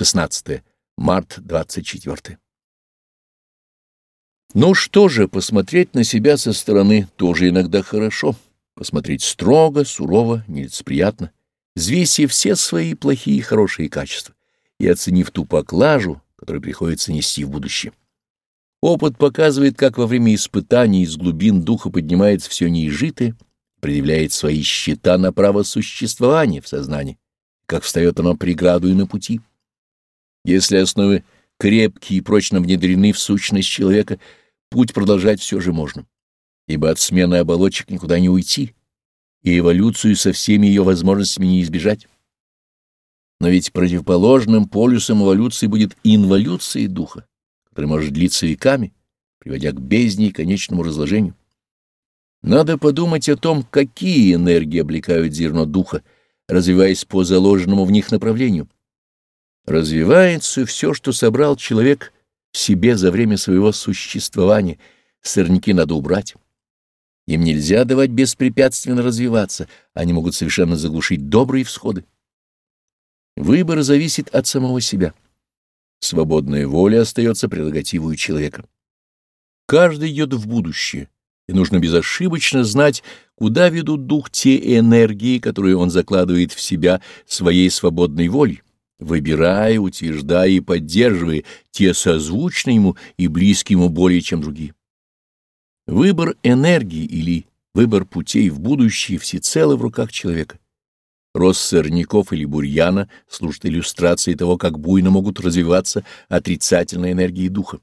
16. Март 24. Ну что же, посмотреть на себя со стороны тоже иногда хорошо. Посмотреть строго, сурово, нелицеприятно, взвесив все свои плохие и хорошие качества и оценив ту поклажу, которую приходится нести в будущее. Опыт показывает, как во время испытаний из глубин духа поднимается все неизжитое, предъявляет свои счета на право существования в сознании, как встает оно преграду и на пути. Если основы крепкие и прочно внедрены в сущность человека, путь продолжать все же можно, ибо от смены оболочек никуда не уйти, и эволюцию со всеми ее возможностями не избежать. Но ведь противоположным полюсом эволюции будет инволюция духа, которая может длиться веками, приводя к бездне и конечному разложению. Надо подумать о том, какие энергии облекают зерно духа, развиваясь по заложенному в них направлению. Развивается все, что собрал человек в себе за время своего существования, сорняки надо убрать. Им нельзя давать беспрепятственно развиваться, они могут совершенно заглушить добрые всходы. Выбор зависит от самого себя. Свободная воля остается прерогативой человека. Каждый идет в будущее, и нужно безошибочно знать, куда ведут дух те энергии, которые он закладывает в себя своей свободной волей, выбирая, утверждая и поддерживая те созвучные ему и близкие ему более, чем другие. Выбор энергии или выбор путей в будущее всецело в руках человека. Рост сорняков или бурьяна служит иллюстрацией того, как буйно могут развиваться отрицательные энергии духа.